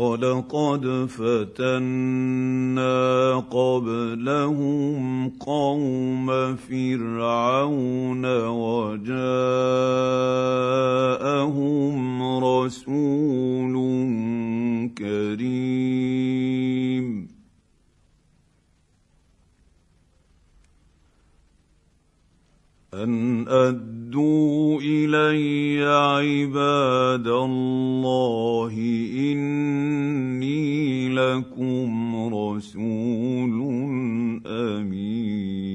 ولقد فتنا قبلهم قوم فرعون وجاءهم رسول كريم. أن ادوا إلي عباد الله إني لكم رسول أمين.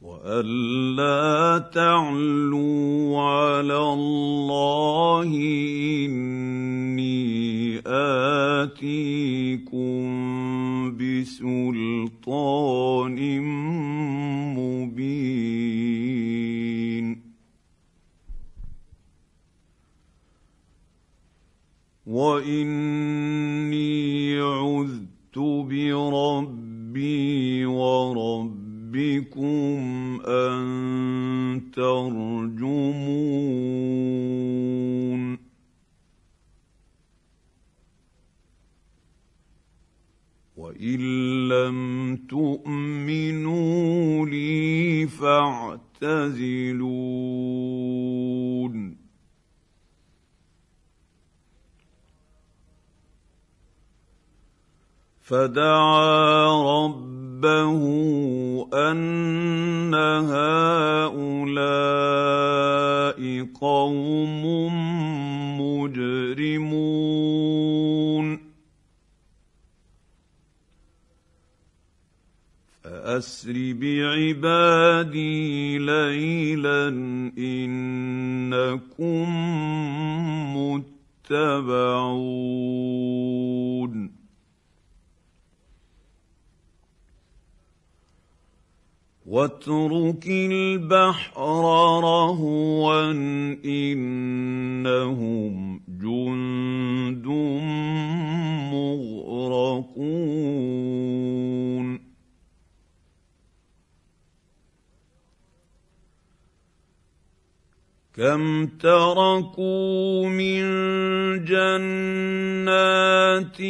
والا تعلوا على الله فدعا ربه أن هؤلاء قوم مجرمون. فأسر بعبادي ليلا إنكم متبعون. واترك البحر رهوا إنهم جند مغرقون. كم تركوا من جنات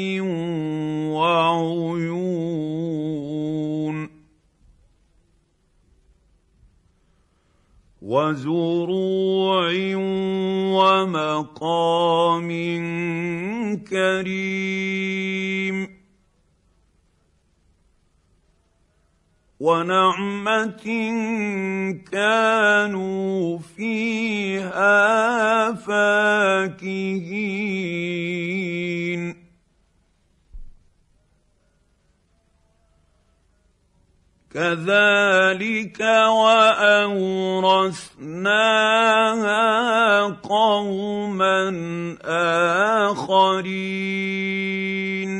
وعيون وزروع ومقام كريم. ونعمة كانوا فيها فاكهين. كذلك وأورثناها قوما آخرين.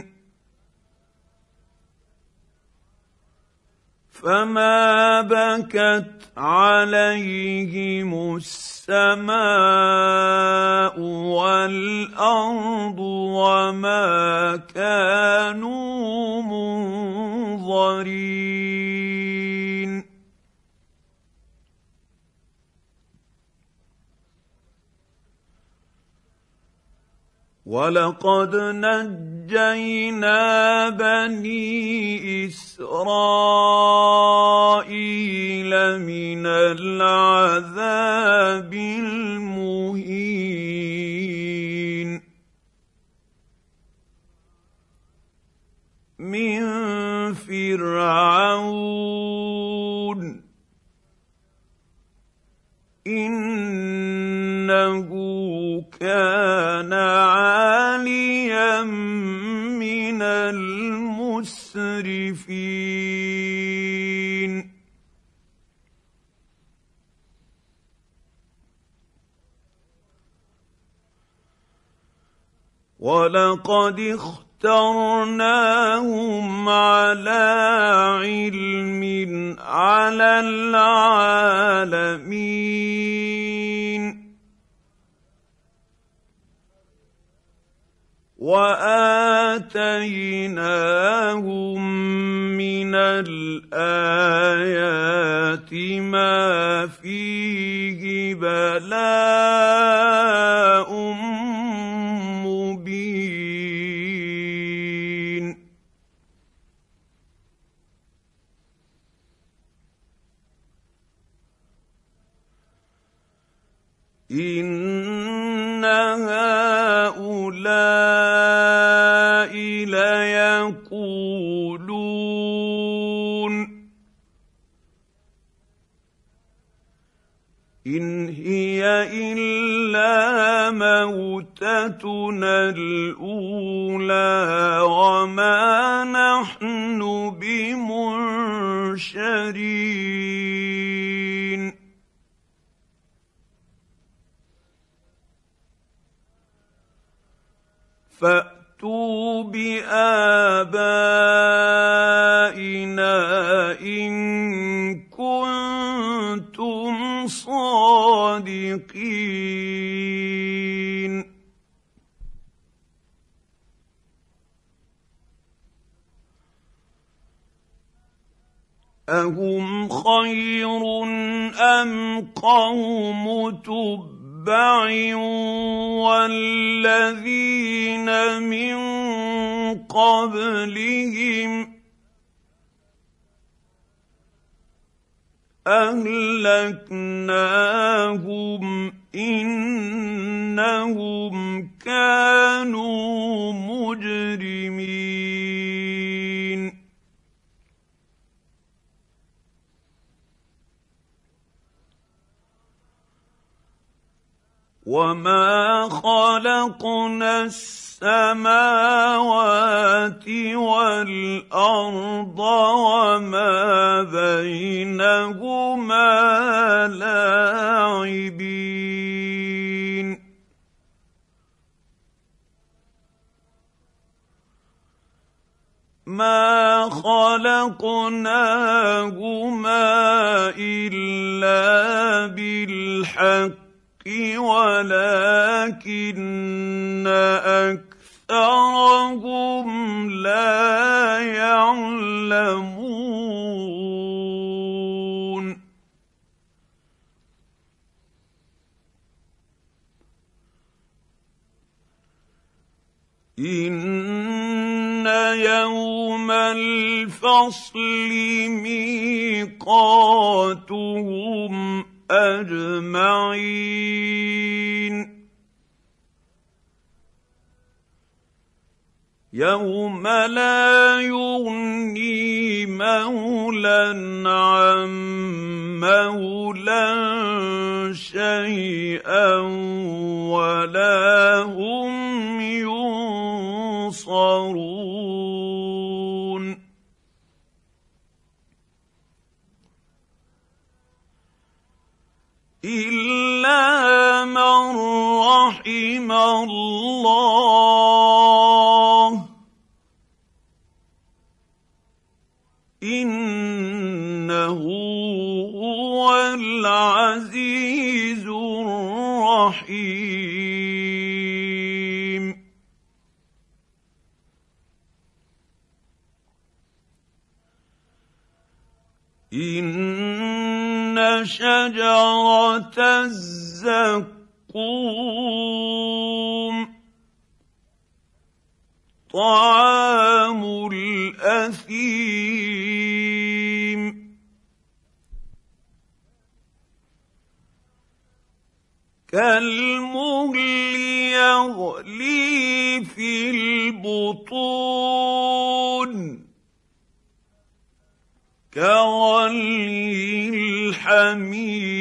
فما بكت عليهم السماء والأرض وما كانوا منظرين. ولقد نجينا بني اسرائيل من العذاب المهين من فرعون انه كان ولقد اخترناهم على علم على العالمين واتيناهم من الايات ما فيه بلاء ان هؤلاء ليقولون ان هي الا موتتنا الاولى وما نحن بمنشرين فأتوا بآبائنا إن كنتم صادقين. أهم خير أم قوم تب تتبع والذين من قبلهم اهلكناهم انهم كانوا مجرمين وما خلقنا السماوات والارض وما بينهما لاعبين. ما خلقناهما الا بالحق ولكن أكثرهم لا يعلمون. إن يوم الفصل ميقاتهم أجمعين. يوم لا يغني مولى عن مولى شيئا ولا هم إلا من رحم الله. إنه هو العزيز الرحيم. إن شجره الزقوم. طعام الأثيم. كالمهل يغلي في البطون. كغلي الحميم.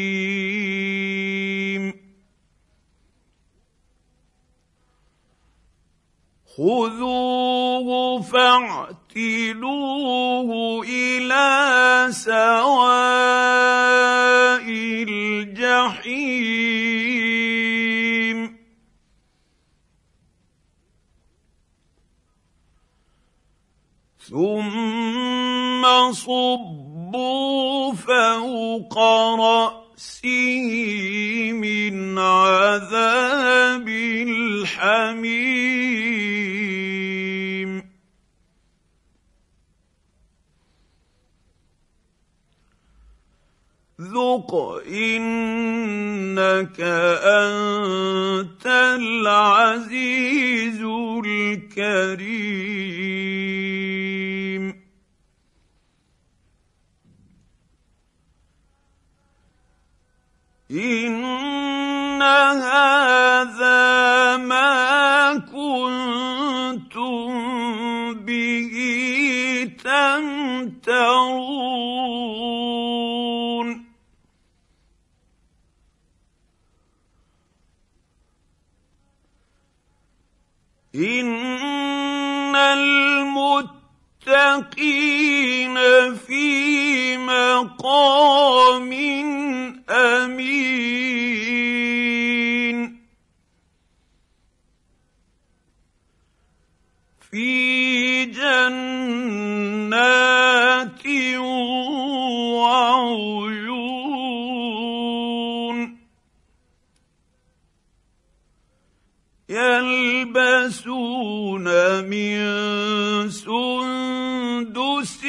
خذوه فاعتلوه إلى سواء الجحيم. ثم صبوا فوق رأسه من عذاب الحميم. ذق انك انت العزيز الكريم. ان هذا ما كنتم به تمترون من سندس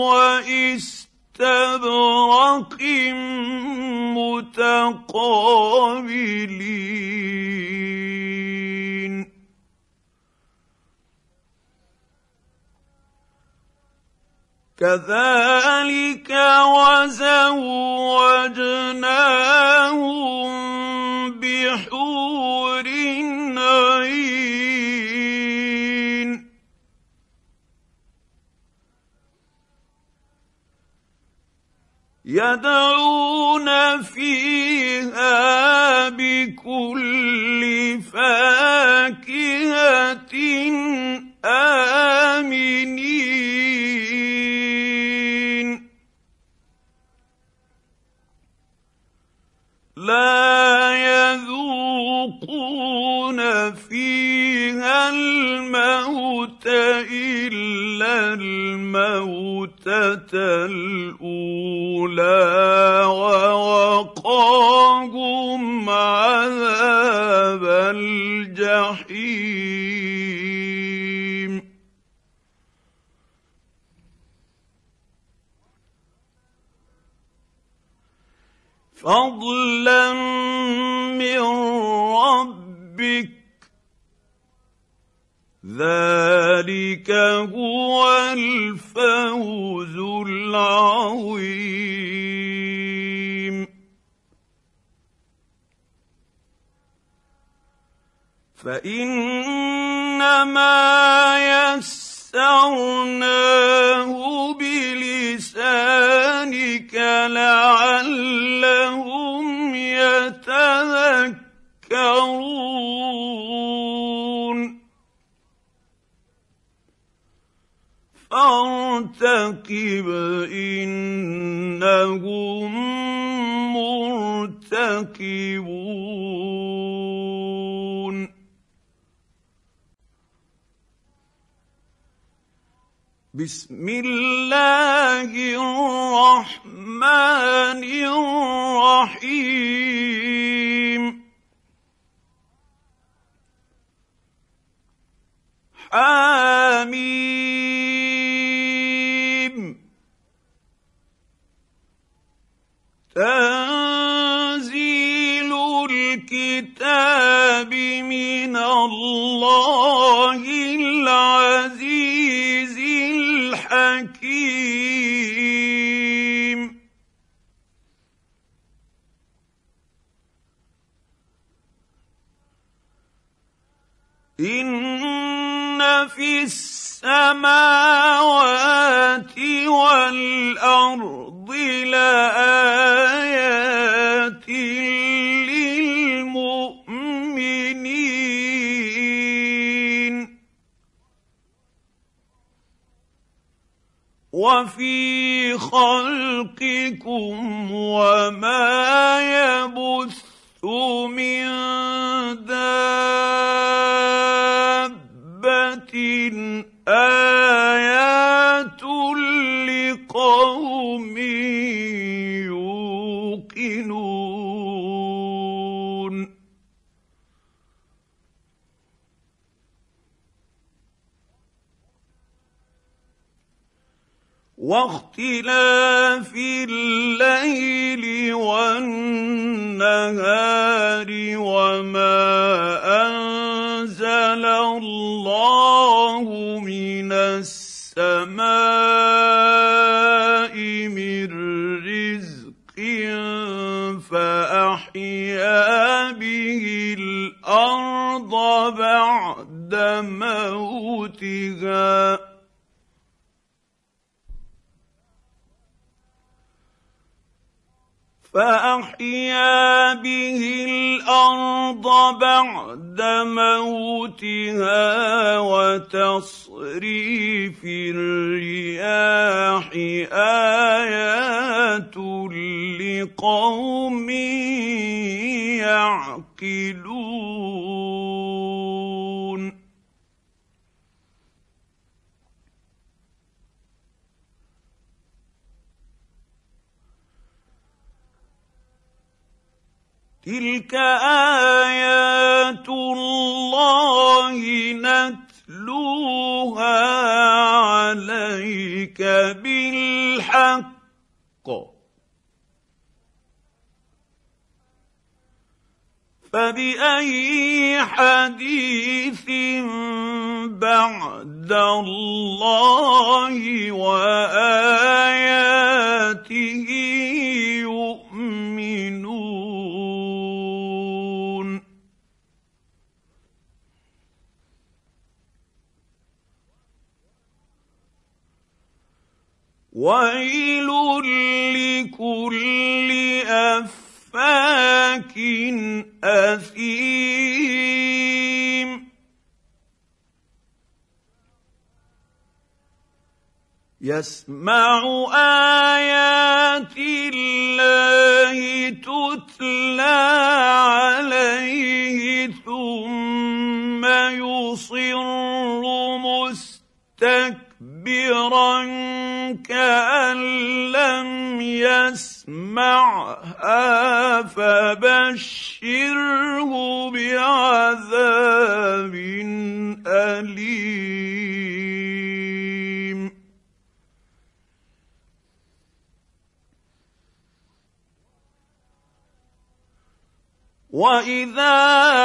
وإستبرق متقابلين. كذلك وزوجناهم يدعون فيها بكل فاكهة آمنين. لا الموت إلا الموتة الأولى ووقاهم عذاب الجحيم. فضلا ذلك هو الفوز العظيم. فإنما يسرناه بلسانك لعلهم يتذكرون. فارتقب إنهم مرتقبون بسم الله الرحمن الرحيم. حميم تنزيل الكتاب من الله العزيز والأرض لآيات للمؤمنين. وفي خلقكم وما يبث واختلاف الليل والنهار وما أنزل الله من السماء من رزق فأحيا به الأرض بعد موتها فأحيا به الأرض بعد موتها وتصريف الرياح آيات لقوم يعقلون تلك آيات الله نتلوها عليك بالحق. فبأي حديث بعد الله وآياته ويل لكل افاك اثيم يسمع ايات الله تتلى عليه ثم يصر مستكبرا كأن لم يسمعها فبشره بعذاب أليم. واذا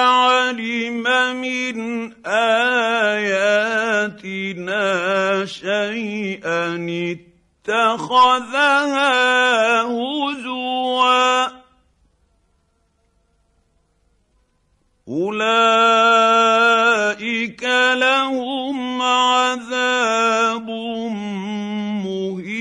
علم من اياتنا شيئا اتخذها هزوا اولئك لهم عذاب مهين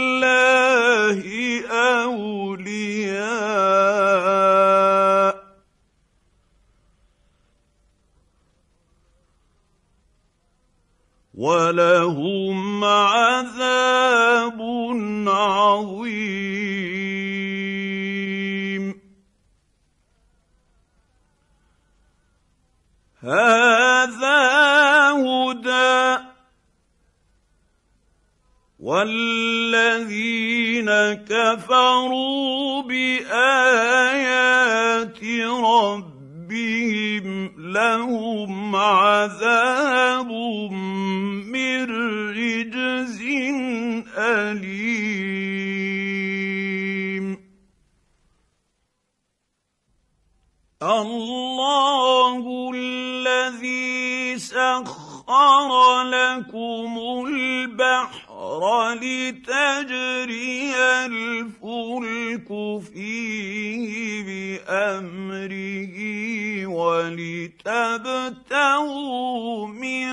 ولهم عذاب عظيم. هذا هدى والذين كفروا بآيات ربهم. لهم عذاب من رجز اليم الله الذي سخر لكم البحر لتجري الفلك فيه بامره لتبتغوا من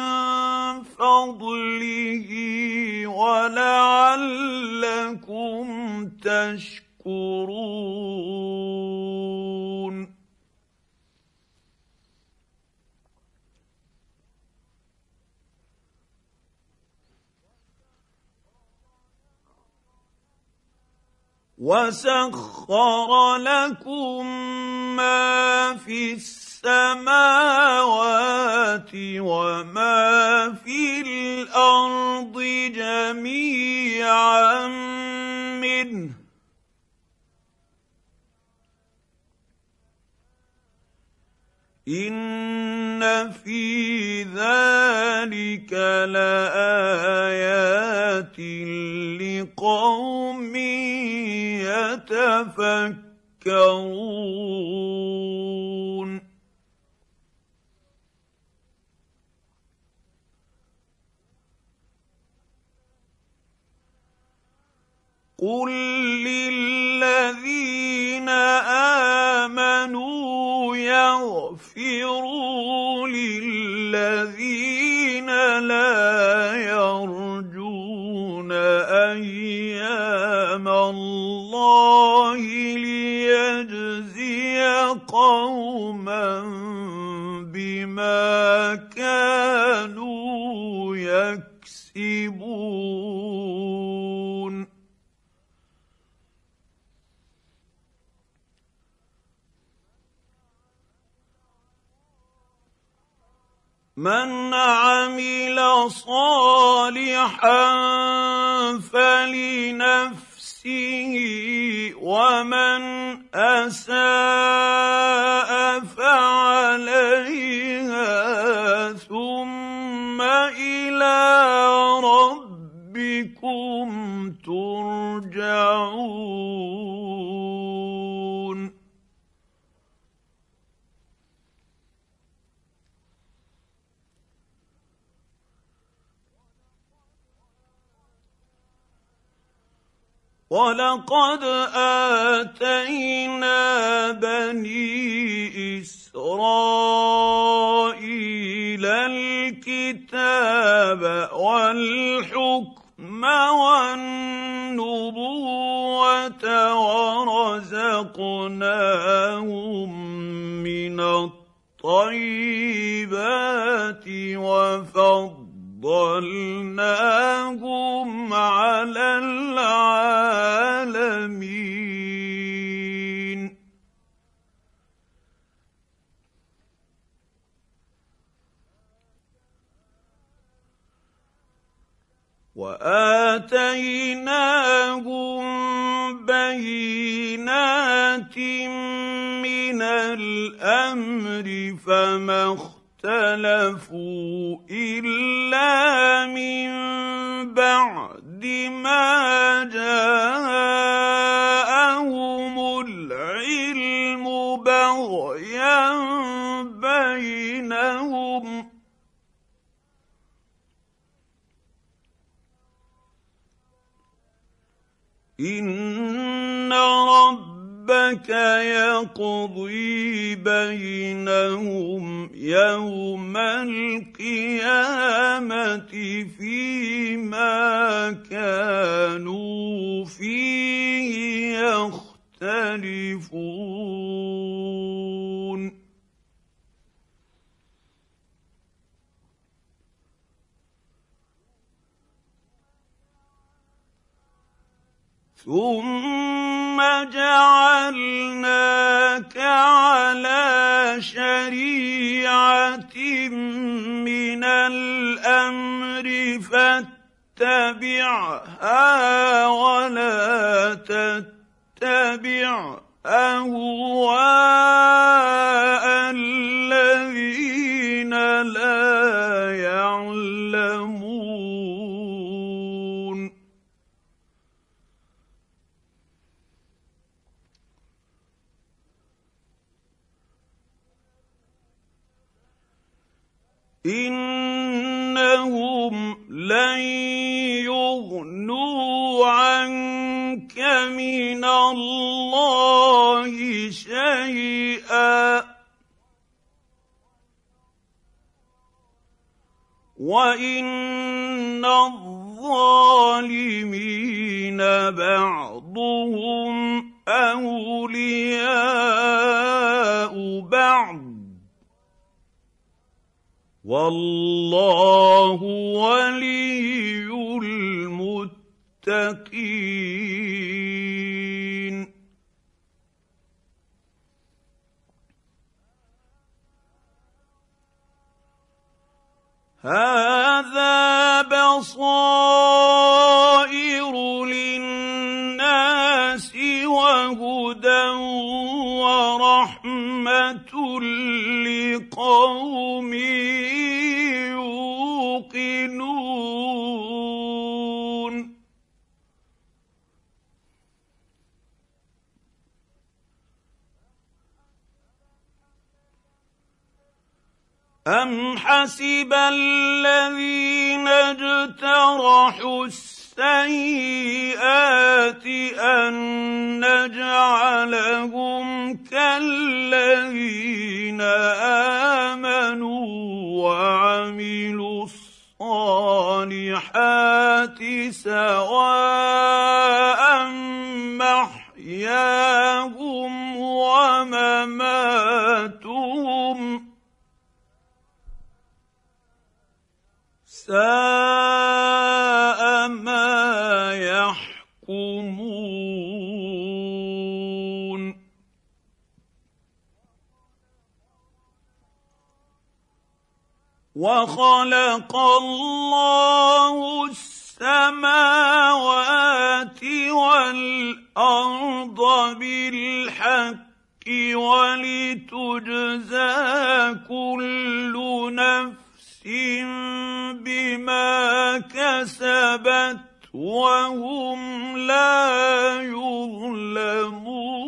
فضله ولعلكم تشكرون. وسخر لكم ما في السماء السماوات وما في الأرض جميعا منه. ان في ذلك لايات لقوم يتفكرون. قل صالحا فلنفسه ومن أساء ولقد اتينا بني اسرائيل الكتاب والحكم والنبوه ورزقناهم من الطيبات وفضل فضلناهم على العالمين واتيناهم بينات من الامر فما اختلفوا إلا من بعد ما جاءهم العلم بغيا بينهم. رب ربك يقضي بينهم يوم القيامة فيما كانوا فيه يختلفون. ثم جعلناك على شريعه من الامر فاتبعها ولا تتبع اهواء الذين لا يعلمون إنهم لن يغنوا عنك من الله شيئا. وإن الظالمين بعضهم أولياء بعض. وَاللَّهُ وَلِيُّ الْمُتَّقِينَ. هَذَا بَصَائِرُ للناس وهدى ورحمة لقوم يوقنون. أم حسب الذين اجترحوا السيئات أن نجعلهم كالذين آمنوا وعملوا الصالحات سواء محياهم ومماتهم ساء وخلق الله السماوات والأرض بالحق ولتجزى كل نفس بما كسبت وهم لا يظلمون.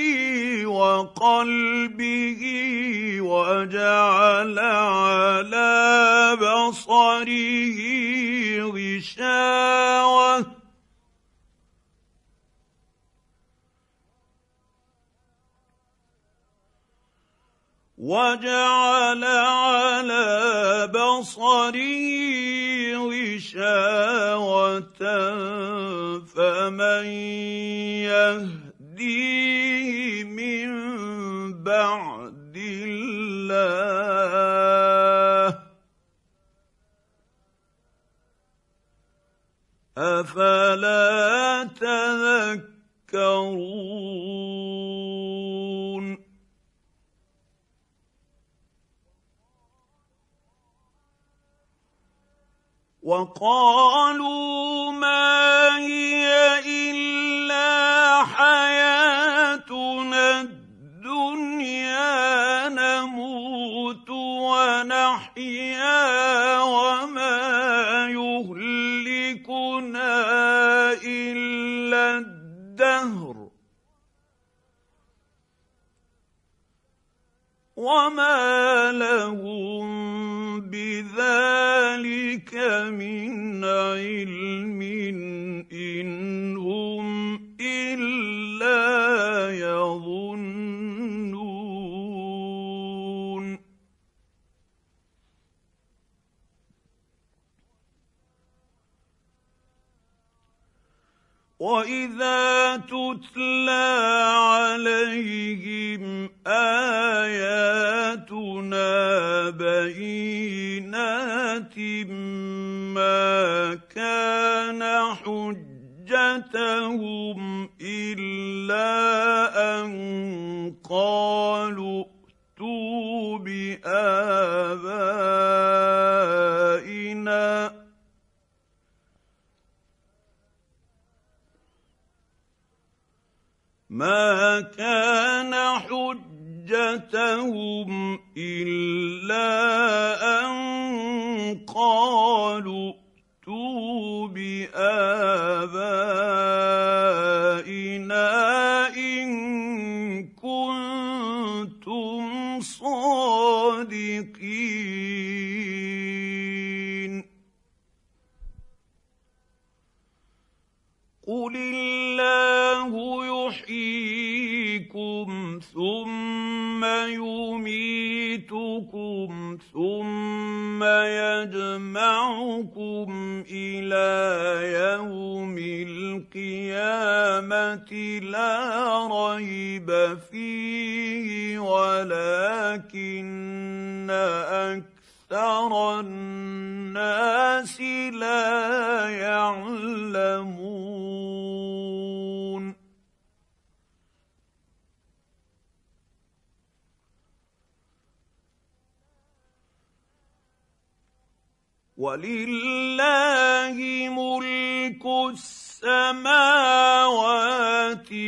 وقلبه وجعل على بصره غشاوة. وجعل على بصره غشاوة. فمن يهديه بعد الله أفلا تذكرون وقالوا ما هي إلا حياتنا ونحيا وما يهلكنا إلا الدهر. وما لهم بذلك من علم واذا تتلى عليهم اياتنا بينات ما كان حجتهم الا ان قالوا ائتوا بابائنا ما كان حجتهم إلا أن قالوا ائتوا بابائنا يحييكم ثم يميتكم ثم يجمعكم إلى يوم القيامة لا ريب فيه ولكن أكثر الناس لا يعلمون ولله ملك السماوات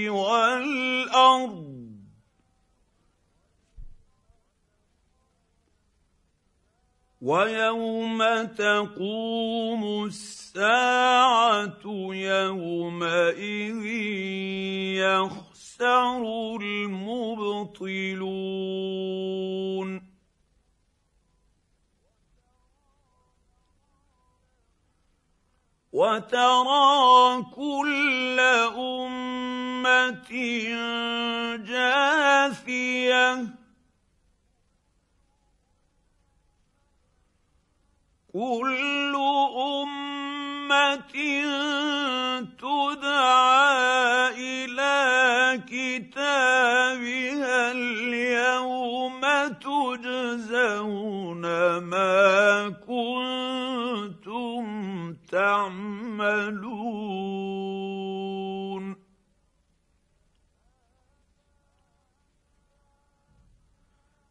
والأرض. ويوم تقوم الساعة يومئذ يخسر المبطلون. وترى كل أمة جاثية. كل أمة تدعى إلى كتابها اليوم تجزون ما تعملون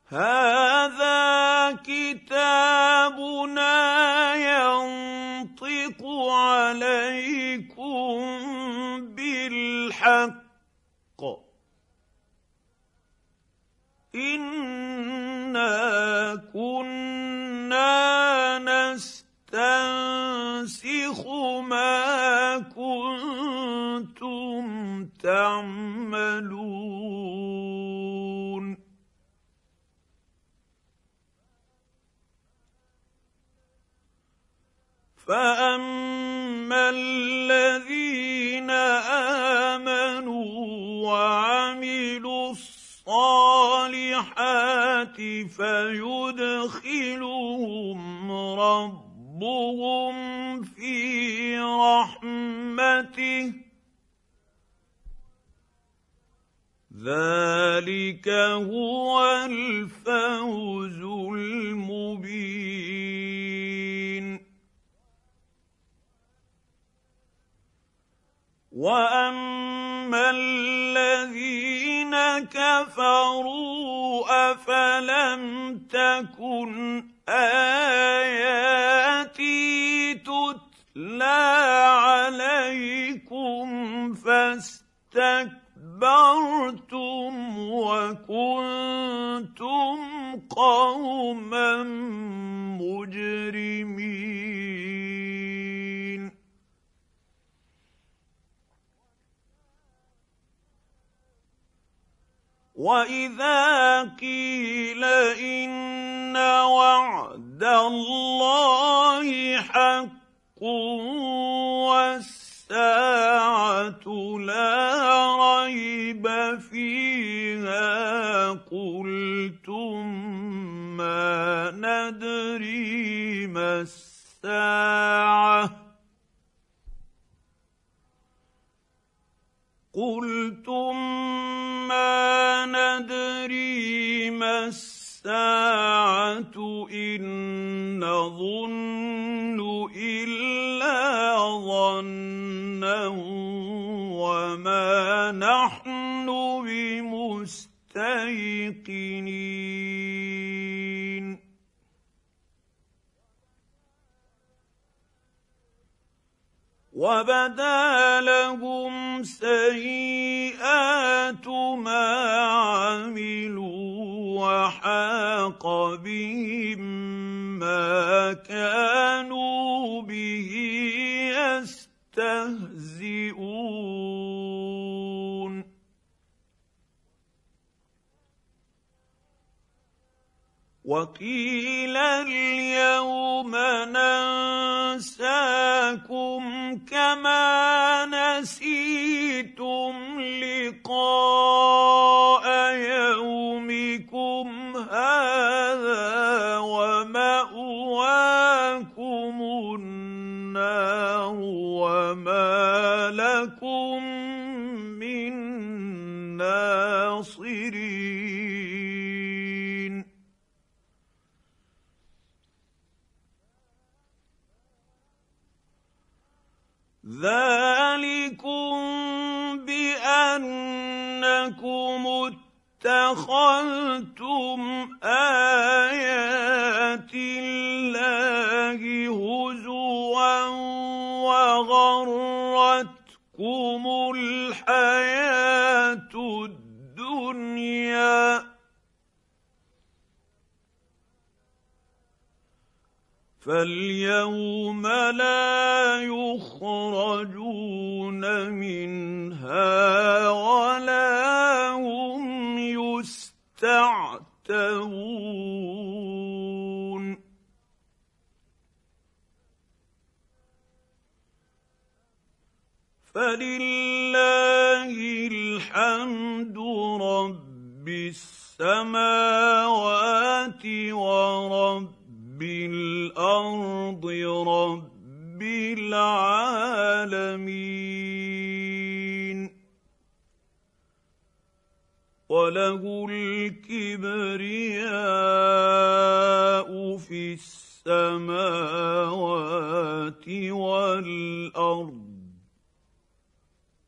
هذا كتابنا ينطق عليكم بالحق. إنا كنا تعملون. فاما الذين امنوا وعملوا الصالحات فيدخلهم ربهم ذلك هو الفوز المبين واما الذين كفروا افلم تكن اياتي تتلى عليكم فاستكبرتم وكنتم قوما مجرمين. وإذا قيل إن وعد الله الساعة. قلتم ما ندري ما الساعة إن نظن إلا ظنا وما نحن بمستيقنين. وبدا لهم سيئات ما عملوا وحاق بهم ما كانوا به يستهزئون وقيل اليوم ننساكم نسيتم لقاء اتخذتم ايات الله هزوا وغرتكم الحياة الدنيا فاليوم لا يخرجون منها فلله الحمد رب السماوات ورب بالارض رب العالمين. وله الكبرياء في السماوات والأرض.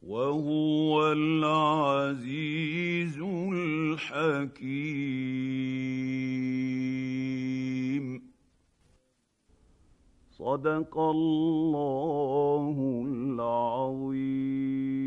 وهو العزيز الحكيم. صدق الله العظيم.